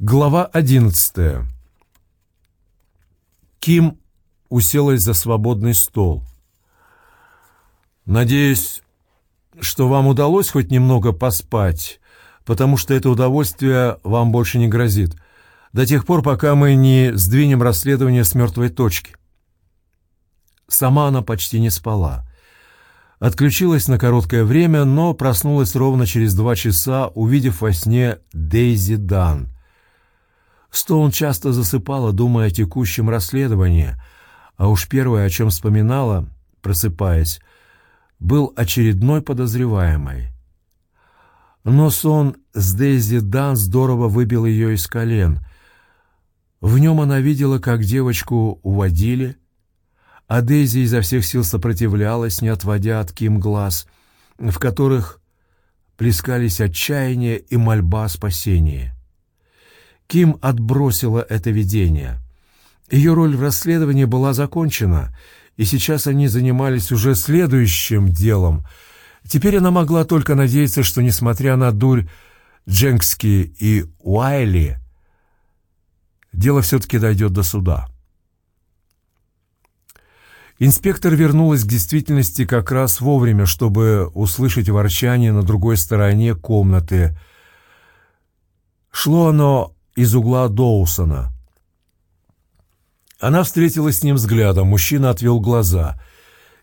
Глава одиннадцатая. Ким уселась за свободный стол. «Надеюсь, что вам удалось хоть немного поспать, потому что это удовольствие вам больше не грозит, до тех пор, пока мы не сдвинем расследование с мертвой точки». Сама она почти не спала. Отключилась на короткое время, но проснулась ровно через два часа, увидев во сне Дейзи Дан — Стоун часто засыпала, думая о текущем расследовании, а уж первое, о чем вспоминала, просыпаясь, был очередной подозреваемый. Но сон с Дейзи Дан здорово выбил ее из колен. В нем она видела, как девочку уводили, а Дейзи изо всех сил сопротивлялась, не отводя от Ким глаз, в которых плескались отчаяние и мольба о спасении. Ким отбросила это видение. Ее роль в расследовании была закончена, и сейчас они занимались уже следующим делом. Теперь она могла только надеяться, что, несмотря на дурь Дженкски и Уайли, дело все-таки дойдет до суда. Инспектор вернулась к действительности как раз вовремя, чтобы услышать ворчание на другой стороне комнаты. Шло оно из угла Доусона. Она встретилась с ним взглядом, мужчина отвел глаза.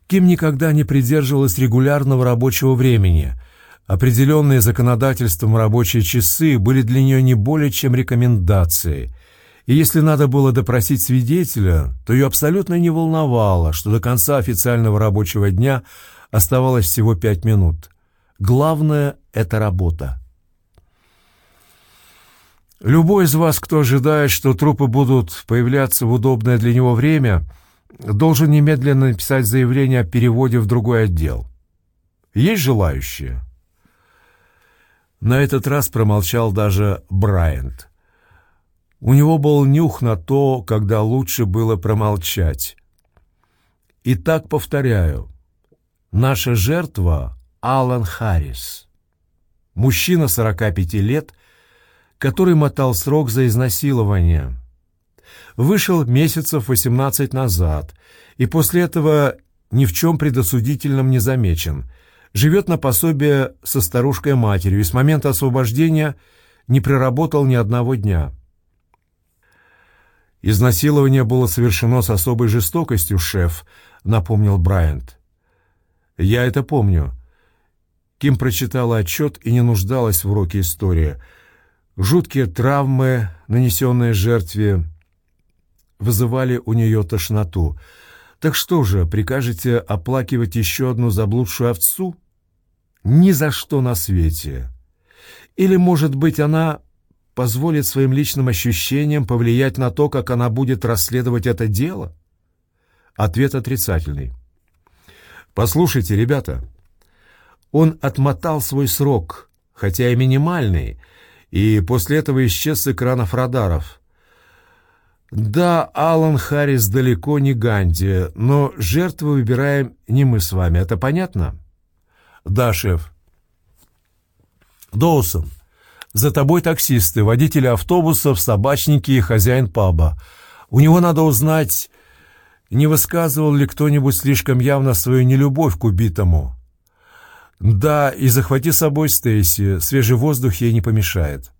Ким никогда не придерживалась регулярного рабочего времени. Определенные законодательством рабочие часы были для нее не более чем рекомендацией. И если надо было допросить свидетеля, то ее абсолютно не волновало, что до конца официального рабочего дня оставалось всего пять минут. Главное — это работа. Любой из вас, кто ожидает, что трупы будут появляться в удобное для него время, должен немедленно написать заявление о переводе в другой отдел. Есть желающие?» На этот раз промолчал даже Брайант. У него был нюх на то, когда лучше было промолчать. Итак, повторяю, наша жертва — Алан Харрис. Мужчина 45 лет — который мотал срок за изнасилование. Вышел месяцев 18 назад, и после этого ни в чем предосудительном не замечен. Живет на пособие со старушкой-матерью и с момента освобождения не проработал ни одного дня. «Изнасилование было совершено с особой жестокостью, шеф», — напомнил Брайант. «Я это помню». Ким прочитала отчет и не нуждалась в уроке истории — Жуткие травмы, нанесенные жертве, вызывали у нее тошноту. Так что же, прикажете оплакивать еще одну заблудшую овцу? Ни за что на свете. Или, может быть, она позволит своим личным ощущениям повлиять на то, как она будет расследовать это дело? Ответ отрицательный. Послушайте, ребята, он отмотал свой срок, хотя и минимальный, и после этого исчез с экранов радаров. Да, Алан Харрис далеко не Ганди, но жертву выбираем не мы с вами, это понятно? Да, шеф. Доусон, за тобой таксисты, водители автобусов, собачники и хозяин паба. У него надо узнать, не высказывал ли кто-нибудь слишком явно свою нелюбовь к убитому. «Да, и захвати с собой Стейси, свежий воздух ей не помешает».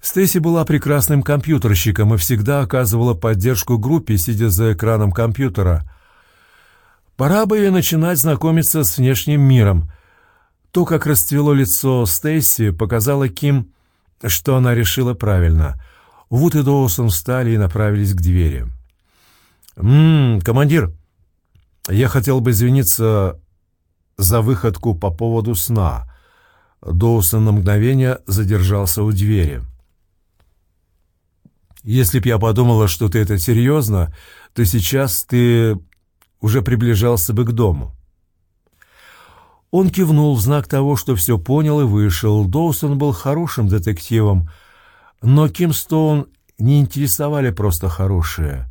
Стейси была прекрасным компьютерщиком и всегда оказывала поддержку группе, сидя за экраном компьютера. Пора бы ей начинать знакомиться с внешним миром. То, как расцвело лицо Стейси, показало Ким, что она решила правильно. Вуд и Доусон встали и направились к двери. «Ммм, командир, я хотел бы извиниться за выходку по поводу сна. Доусон на мгновение задержался у двери. «Если б я подумала, что ты это серьезно, то сейчас ты уже приближался бы к дому». Он кивнул в знак того, что все понял и вышел. Доусон был хорошим детективом, но Ким Стоун не интересовали просто хорошие.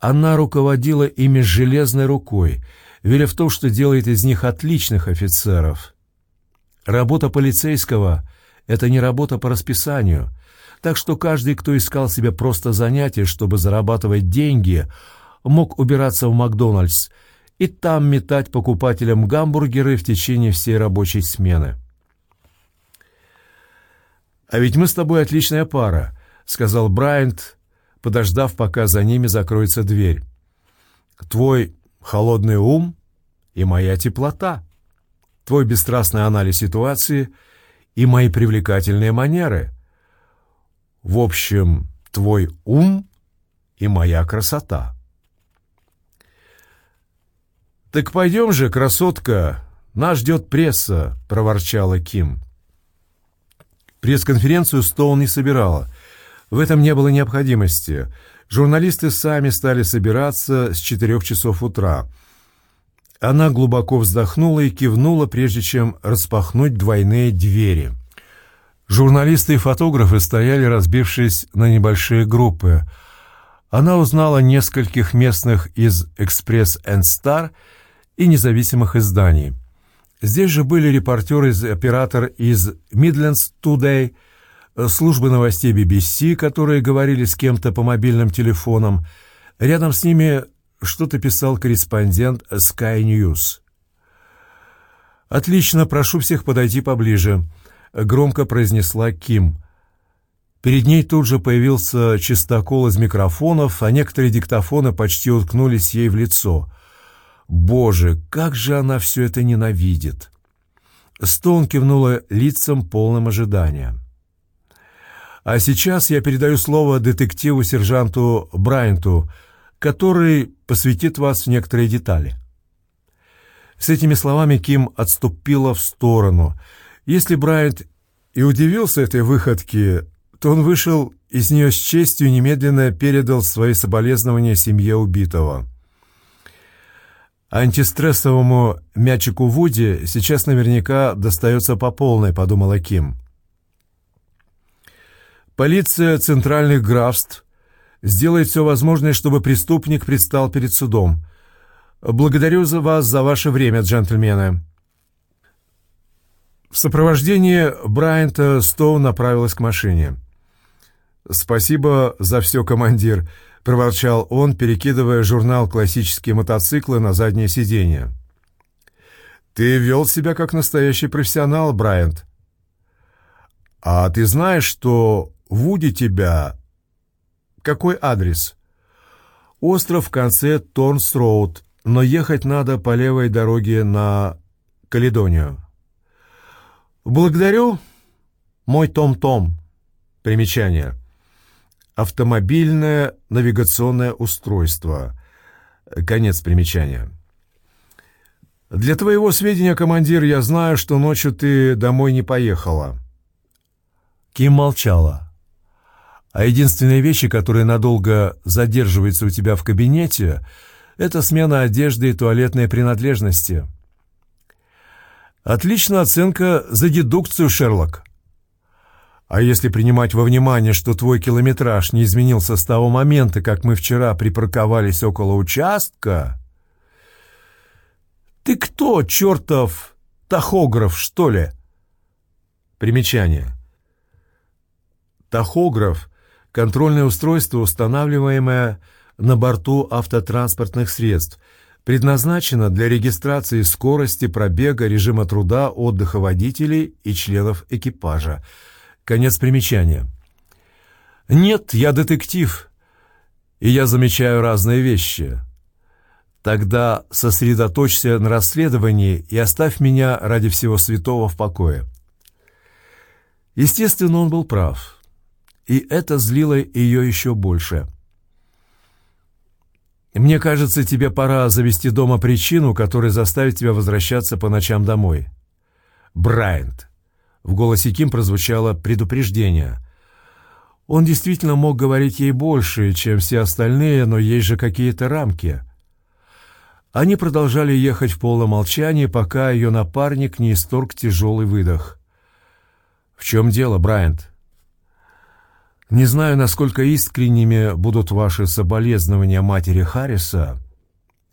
Она руководила ими железной рукой — веря в то, что делает из них отличных офицеров. Работа полицейского Это не работа по расписанию. Так что каждый, кто искал себе просто занятие, чтобы зарабатывать деньги, мог убираться в Макдональдс и там метать покупателям гамбургеры в течение всей рабочей смены. «А ведь мы с тобой отличная пара», — сказал Брайант, подождав, пока за ними закроется дверь. «Твой холодный ум и моя теплота, твой бесстрастный анализ ситуации и мои привлекательные манеры. В общем, твой ум и моя красота». «Так пойдем же, красотка, нас ждет пресса», — проворчала Ким. Пресс-конференцию Стоун не собирала. В этом не было необходимости. Журналисты сами стали собираться с четырех часов утра. Она глубоко вздохнула и кивнула, прежде чем распахнуть двойные двери. Журналисты и фотографы стояли, разбившись на небольшие группы. Она узнала нескольких местных из «Экспресс энд Стар» и независимых изданий. Здесь же были репортеры из оператор из Midlands Today, службы новостей BBC, которые говорили с кем-то по мобильным телефонам. Рядом с ними что-то писал корреспондент Sky News. «Отлично, прошу всех подойти поближе», — громко произнесла Ким. Перед ней тут же появился чистокол из микрофонов, а некоторые диктофоны почти уткнулись ей в лицо. Боже, как же она все это ненавидит! Стоун кивнула лицом полным ожидания. А сейчас я передаю слово детективу-сержанту Брайанту, который посвятит вас в некоторые детали. С этими словами Ким отступила в сторону. Если Брайант и удивился этой выходке, то он вышел из нее с честью и немедленно передал свои соболезнования семье убитого. «Антистрессовому мячику Вуди сейчас наверняка достается по полной», — подумала Ким. «Полиция центральных графств сделает все возможное, чтобы преступник предстал перед судом. Благодарю за вас за ваше время, джентльмены». В сопровождении Брайанта Стоун направилась к машине. «Спасибо за все, командир», — проворчал он, перекидывая журнал «Классические мотоциклы» на заднее сиденье. «Ты вел себя как настоящий профессионал, Брайант. А ты знаешь, что Вуди тебя... Какой адрес?» «Остров в конце Торнс-Роуд, но ехать надо по левой дороге на Каледонию». «Благодарю, мой Том-Том». Примечание — Автомобильное навигационное устройство. Конец примечания. Для твоего сведения, командир, я знаю, что ночью ты домой не поехала. Ким молчала. А единственные вещи, которые надолго задерживаются у тебя в кабинете, это смена одежды и туалетные принадлежности. Отличная оценка за дедукцию, Шерлок. А если принимать во внимание, что твой километраж не изменился с того момента, как мы вчера припарковались около участка... Ты кто, чертов тахограф, что ли? Примечание. Тахограф — контрольное устройство, устанавливаемое на борту автотранспортных средств, предназначено для регистрации скорости, пробега, режима труда, отдыха водителей и членов экипажа — Конец примечания. «Нет, я детектив, и я замечаю разные вещи. Тогда сосредоточься на расследовании и оставь меня ради всего святого в покое». Естественно, он был прав, и это злило ее еще больше. «Мне кажется, тебе пора завести дома причину, которая заставит тебя возвращаться по ночам домой. Брайант, в голосе Ким прозвучало предупреждение. Он действительно мог говорить ей больше, чем все остальные, но есть же какие-то рамки. Они продолжали ехать в полном молчании, пока ее напарник не исторг тяжелый выдох. «В чем дело, Брайант?» «Не знаю, насколько искренними будут ваши соболезнования матери Харриса,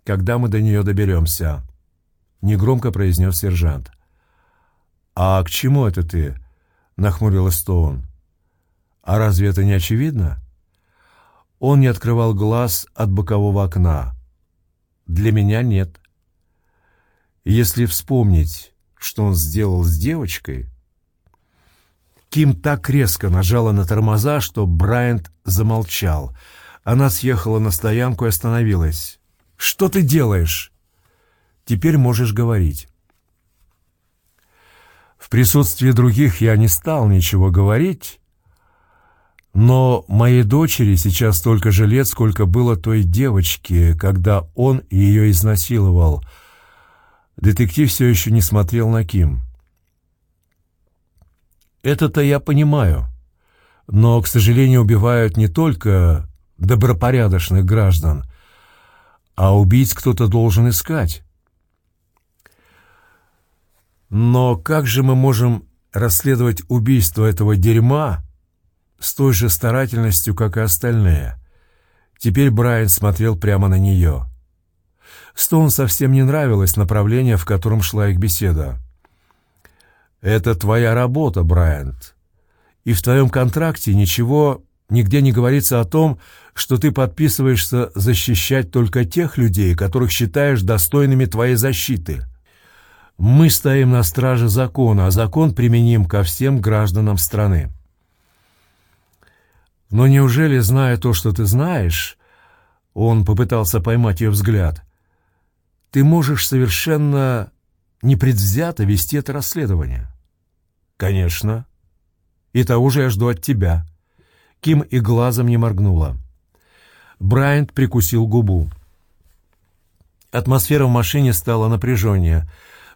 когда мы до нее доберемся», — негромко произнес сержант. «А к чему это ты?» — нахмурилась Стоун. «А разве это не очевидно?» Он не открывал глаз от бокового окна. «Для меня нет». Если вспомнить, что он сделал с девочкой... Ким так резко нажала на тормоза, что Брайант замолчал. Она съехала на стоянку и остановилась. «Что ты делаешь?» «Теперь можешь говорить». В присутствии других я не стал ничего говорить, но моей дочери сейчас столько же лет, сколько было той девочке, когда он ее изнасиловал. Детектив все еще не смотрел на Ким. Это-то я понимаю. Но, к сожалению, убивают не только добропорядочных граждан, а убить кто-то должен искать. Но как же мы можем расследовать убийство этого дерьма с той же старательностью, как и остальные? Теперь Брайан смотрел прямо на нее. Стоун совсем не нравилось направление, в котором шла их беседа. Это твоя работа, Брайант. И в твоем контракте ничего, нигде не говорится о том, что ты подписываешься защищать только тех людей, которых считаешь достойными твоей защиты. Мы стоим на страже закона, а закон применим ко всем гражданам страны. Но неужели, зная то, что ты знаешь, он попытался поймать ее взгляд, ты можешь совершенно непредвзято вести это расследование? «Конечно. И того же я жду от тебя». Ким и глазом не моргнула. Брайант прикусил губу. Атмосфера в машине стала напряженнее.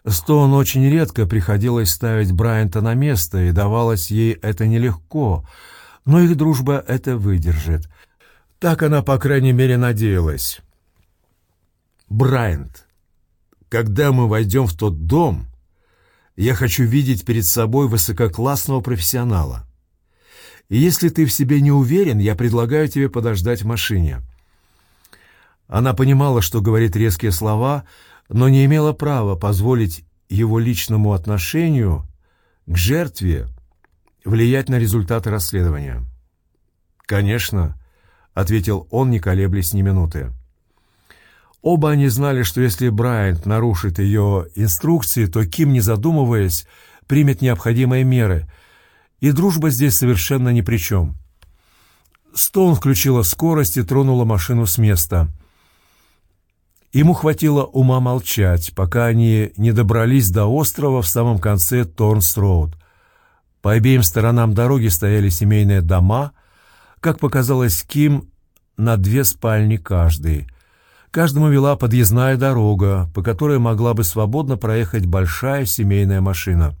Стоун очень редко приходилось ставить Брайанта на место, и давалось ей это нелегко, но их дружба это выдержит. Так она, по крайней мере, надеялась. «Брайант, когда мы войдем в тот дом, я хочу видеть перед собой высококлассного профессионала. И если ты в себе не уверен, я предлагаю тебе подождать в машине». Она понимала, что говорит резкие слова, но не имела права позволить его личному отношению к жертве влиять на результаты расследования. «Конечно», — ответил он, не колеблясь ни минуты. Оба они знали, что если Брайант нарушит ее инструкции, то Ким, не задумываясь, примет необходимые меры, и дружба здесь совершенно ни при чем. Стоун включила скорость и тронула машину с места. Ему хватило ума молчать, пока они не добрались до острова в самом конце Торнс-Роуд. По обеим сторонам дороги стояли семейные дома, как показалось Ким, на две спальни каждый — Каждому вела подъездная дорога, по которой могла бы свободно проехать большая семейная машина.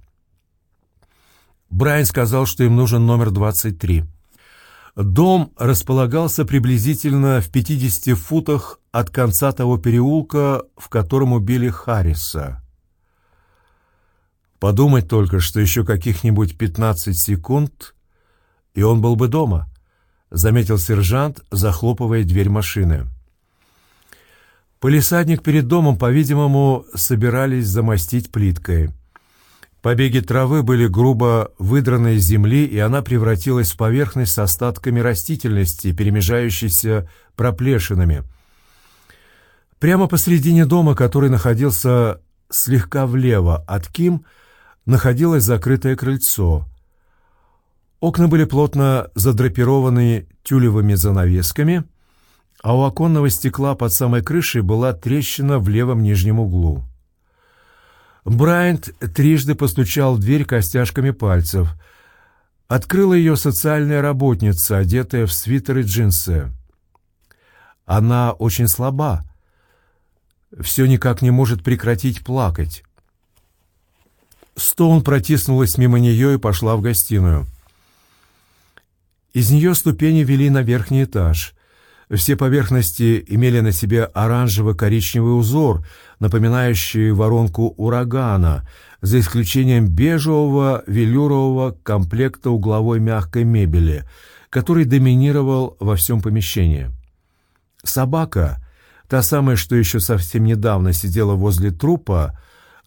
Брайан сказал, что им нужен номер 23. Дом располагался приблизительно в 50 футах от конца того переулка, в котором убили Харриса. Подумать только, что еще каких-нибудь 15 секунд, и он был бы дома, заметил сержант, захлопывая дверь машины. Полисадник перед домом, по-видимому, собирались замостить плиткой. Побеги травы были грубо выдраны из земли, и она превратилась в поверхность с остатками растительности, перемежающейся проплешинами. Прямо посредине дома, который находился слегка влево от Ким, находилось закрытое крыльцо. Окна были плотно задрапированы тюлевыми занавесками — а у оконного стекла под самой крышей была трещина в левом нижнем углу. Брайант трижды постучал в дверь костяшками пальцев. Открыла ее социальная работница, одетая в свитер и джинсы. Она очень слаба. Все никак не может прекратить плакать. Стоун протиснулась мимо нее и пошла в гостиную. Из нее ступени вели на верхний этаж — все поверхности имели на себе оранжево-коричневый узор, напоминающий воронку урагана, за исключением бежевого велюрового комплекта угловой мягкой мебели, который доминировал во всем помещении. Собака, та самая, что еще совсем недавно сидела возле трупа,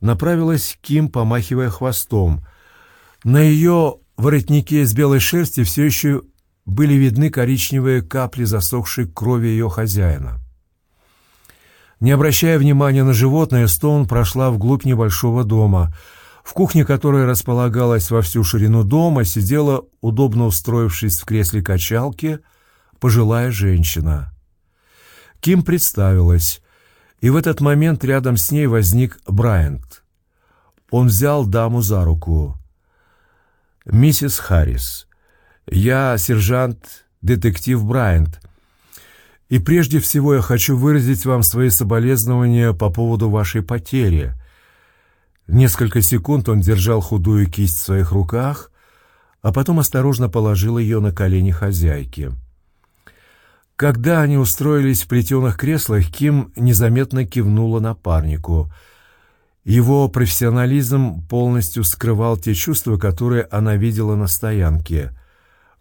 направилась к Ким, помахивая хвостом. На ее воротнике из белой шерсти все еще были видны коричневые капли засохшей крови ее хозяина. Не обращая внимания на животное, Стоун прошла вглубь небольшого дома. В кухне, которая располагалась во всю ширину дома, сидела, удобно устроившись в кресле качалки, пожилая женщина. Ким представилась, и в этот момент рядом с ней возник Брайант. Он взял даму за руку. «Миссис Харрис, я сержант-детектив Брайант, и прежде всего я хочу выразить вам свои соболезнования по поводу вашей потери». Несколько секунд он держал худую кисть в своих руках, а потом осторожно положил ее на колени хозяйки. Когда они устроились в плетеных креслах, Ким незаметно кивнула напарнику. Его профессионализм полностью скрывал те чувства, которые она видела на стоянке.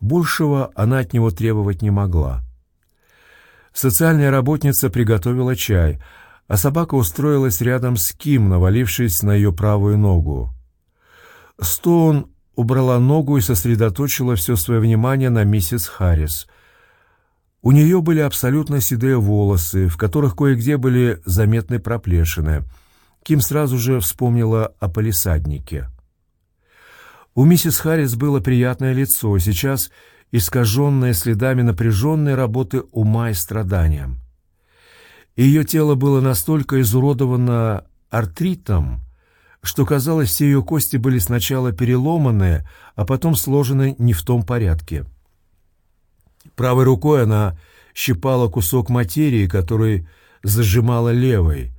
Большего она от него требовать не могла. Социальная работница приготовила чай, а собака устроилась рядом с Ким, навалившись на ее правую ногу. Стоун убрала ногу и сосредоточила все свое внимание на миссис Харрис. У нее были абсолютно седые волосы, в которых кое-где были заметны проплешины. Ким сразу же вспомнила о полисаднике. У миссис Харрис было приятное лицо, сейчас искаженное следами напряженной работы ума и страдания. Ее тело было настолько изуродовано артритом, что, казалось, все ее кости были сначала переломаны, а потом сложены не в том порядке. Правой рукой она щипала кусок материи, который зажимала левой.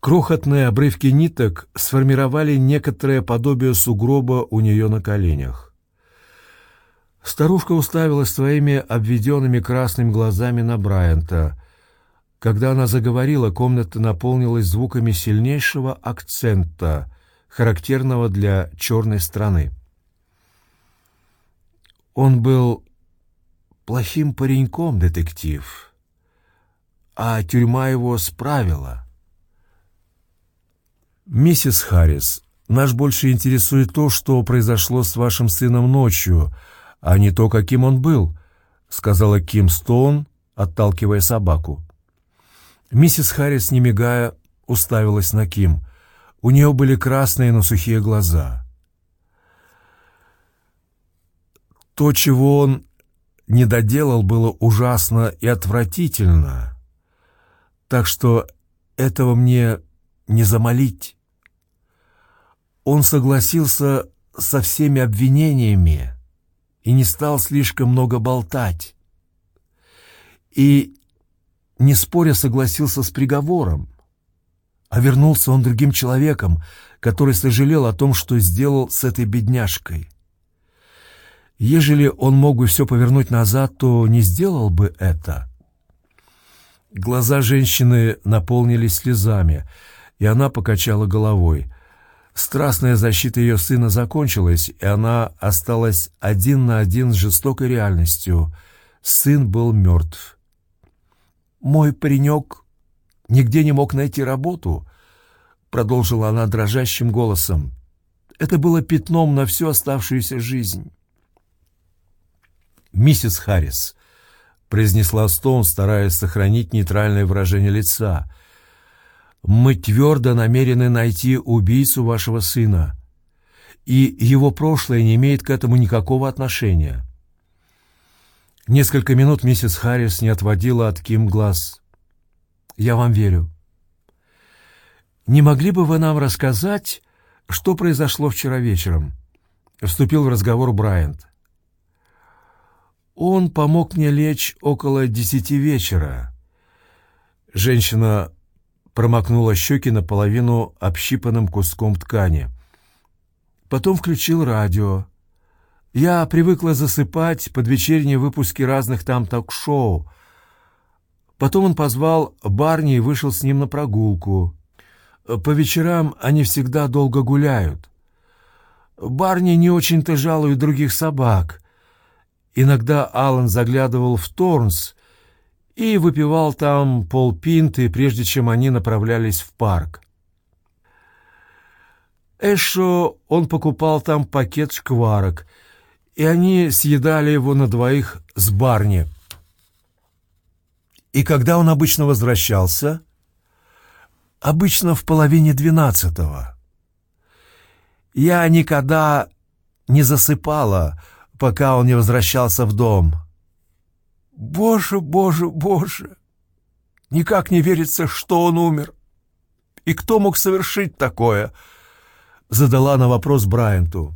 Крохотные обрывки ниток сформировали некоторое подобие сугроба у нее на коленях. Старушка уставилась своими обведенными красными глазами на Брайанта. Когда она заговорила, комната наполнилась звуками сильнейшего акцента, характерного для черной страны. Он был плохим пареньком, детектив, а тюрьма его справила. «Миссис Харрис, нас больше интересует то, что произошло с вашим сыном ночью, а не то, каким он был», — сказала Ким Стоун, отталкивая собаку. Миссис Харрис, не мигая, уставилась на Ким. У нее были красные, но сухие глаза. То, чего он не доделал, было ужасно и отвратительно. Так что этого мне не замолить. Он согласился со всеми обвинениями и не стал слишком много болтать. И, не споря, согласился с приговором. А вернулся он другим человеком, который сожалел о том, что сделал с этой бедняжкой. Ежели он мог бы все повернуть назад, то не сделал бы это. Глаза женщины наполнились слезами, и она покачала головой. Страстная защита ее сына закончилась, и она осталась один на один с жестокой реальностью. Сын был мертв. «Мой паренек нигде не мог найти работу», — продолжила она дрожащим голосом. «Это было пятном на всю оставшуюся жизнь». «Миссис Харрис», — произнесла Стоун, стараясь сохранить нейтральное выражение лица, — «мы твердо намерены найти убийцу вашего сына, и его прошлое не имеет к этому никакого отношения». Несколько минут миссис Харрис не отводила от Ким глаз. «Я вам верю». «Не могли бы вы нам рассказать, что произошло вчера вечером?» Вступил в разговор Брайант. Он помог мне лечь около десяти вечера. Женщина промокнула щеки наполовину общипанным куском ткани. Потом включил радио. Я привыкла засыпать под вечерние выпуски разных там ток-шоу. Потом он позвал Барни и вышел с ним на прогулку. По вечерам они всегда долго гуляют. Барни не очень-то жалует других собак — Иногда Алан заглядывал в Торнс и выпивал там полпинты, прежде чем они направлялись в парк. Эшо он покупал там пакет шкварок, и они съедали его на двоих с барни. И когда он обычно возвращался? Обычно в половине двенадцатого. Я никогда не засыпала, пока он не возвращался в дом. Боже, боже, боже! Никак не верится, что он умер. И кто мог совершить такое? Задала на вопрос Брайанту.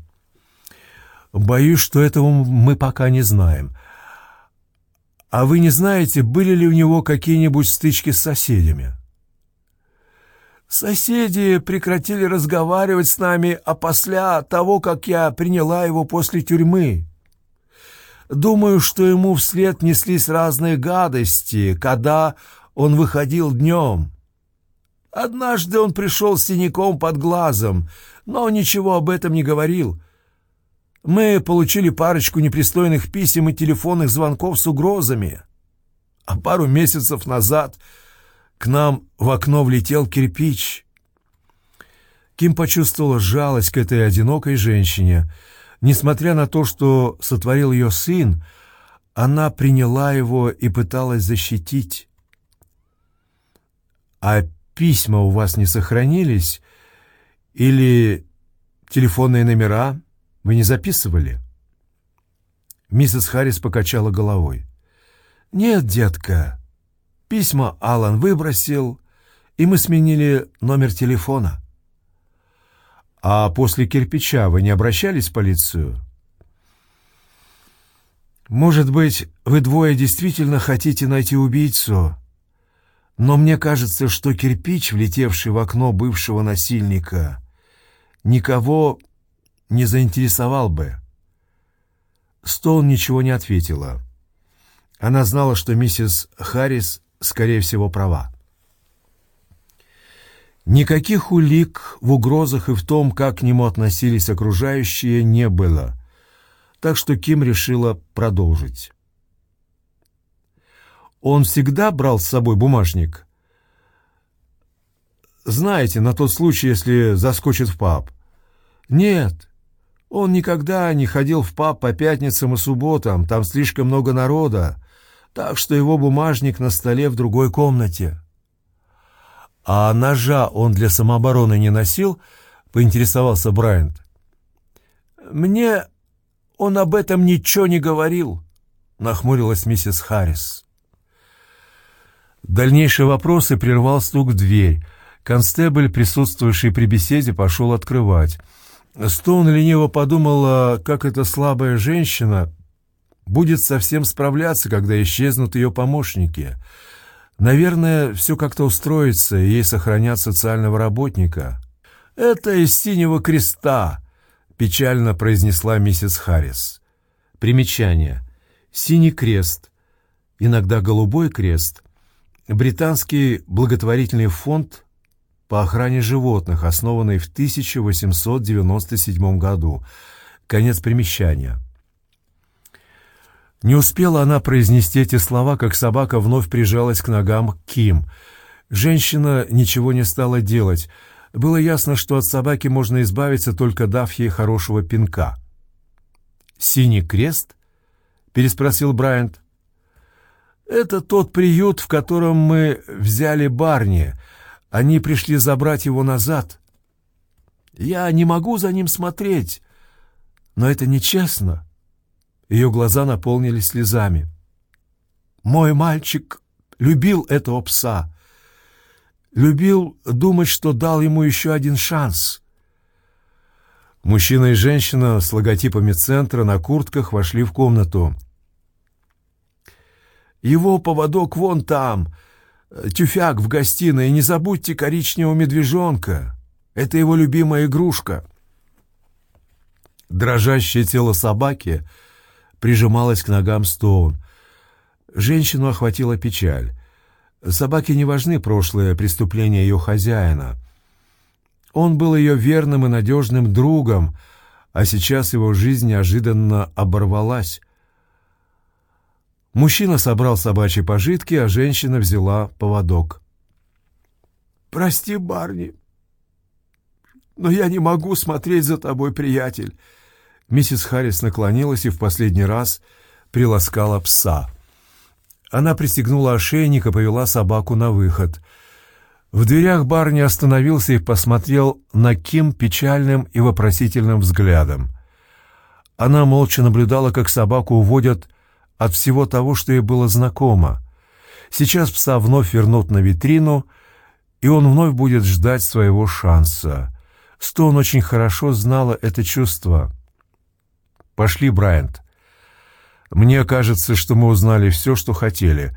Боюсь, что этого мы пока не знаем. А вы не знаете, были ли у него какие-нибудь стычки с соседями? Соседи прекратили разговаривать с нами, а после того, как я приняла его после тюрьмы. Думаю, что ему вслед неслись разные гадости, когда он выходил днем. Однажды он пришел с синяком под глазом, но ничего об этом не говорил. Мы получили парочку непристойных писем и телефонных звонков с угрозами. А пару месяцев назад к нам в окно влетел кирпич. Ким почувствовала жалость к этой одинокой женщине. Несмотря на то, что сотворил ее сын, она приняла его и пыталась защитить. «А письма у вас не сохранились? Или телефонные номера вы не записывали?» Миссис Харрис покачала головой. «Нет, детка, письма Алан выбросил, и мы сменили номер телефона». «А после кирпича вы не обращались в полицию?» «Может быть, вы двое действительно хотите найти убийцу?» Но мне кажется, что кирпич, влетевший в окно бывшего насильника, никого не заинтересовал бы. Стоун ничего не ответила. Она знала, что миссис Харрис, скорее всего, права. Никаких улик в угрозах и в том, как к нему относились окружающие, не было, так что Ким решила продолжить. Он всегда брал с собой бумажник? Знаете, на тот случай, если заскочит в паб. Нет, он никогда не ходил в паб по пятницам и субботам, там слишком много народа, так что его бумажник на столе в другой комнате. А ножа он для самообороны не носил, поинтересовался Брайант. Мне он об этом ничего не говорил, нахмурилась миссис Харрис. Дальнейшие вопросы прервал стук в дверь. Констебль, присутствующий при беседе, пошел открывать. Стоун лениво подумала, как эта слабая женщина будет совсем справляться, когда исчезнут ее помощники. Наверное, все как-то устроится, и ей сохранят социального работника. «Это из синего креста», — печально произнесла миссис Харрис. Примечание. Синий крест, иногда голубой крест — Британский благотворительный фонд по охране животных, основанный в 1897 году. Конец примечания. Не успела она произнести эти слова, как собака вновь прижалась к ногам Ким. Женщина ничего не стала делать. Было ясно, что от собаки можно избавиться, только дав ей хорошего пинка. «Синий крест?» — переспросил Брайант. Это тот приют, в котором мы взяли Барни. Они пришли забрать его назад. Я не могу за ним смотреть, но это нечестно. Ее глаза наполнились слезами. Мой мальчик любил этого пса. Любил думать, что дал ему еще один шанс. Мужчина и женщина с логотипами центра на куртках вошли в комнату. Его поводок вон там. Тюфяк в гостиной. Не забудьте коричневого медвежонка. Это его любимая игрушка. Дрожащее тело собаки прижималось к ногам Стоун. Женщину охватила печаль. Собаке не важны прошлые преступления ее хозяина. Он был ее верным и надежным другом, а сейчас его жизнь неожиданно оборвалась. Мужчина собрал собачьи пожитки, а женщина взяла поводок. «Прости, Барни, но я не могу смотреть за тобой, приятель». Миссис Харрис наклонилась и в последний раз приласкала пса. Она пристегнула ошейник и повела собаку на выход. В дверях барни остановился и посмотрел на Ким печальным и вопросительным взглядом. Она молча наблюдала, как собаку уводят от всего того, что ей было знакомо. Сейчас пса вновь вернут на витрину, и он вновь будет ждать своего шанса. Стоун очень хорошо знала это чувство. «Пошли, Брайант. Мне кажется, что мы узнали все, что хотели».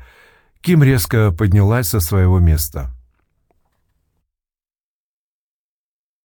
Ким резко поднялась со своего места.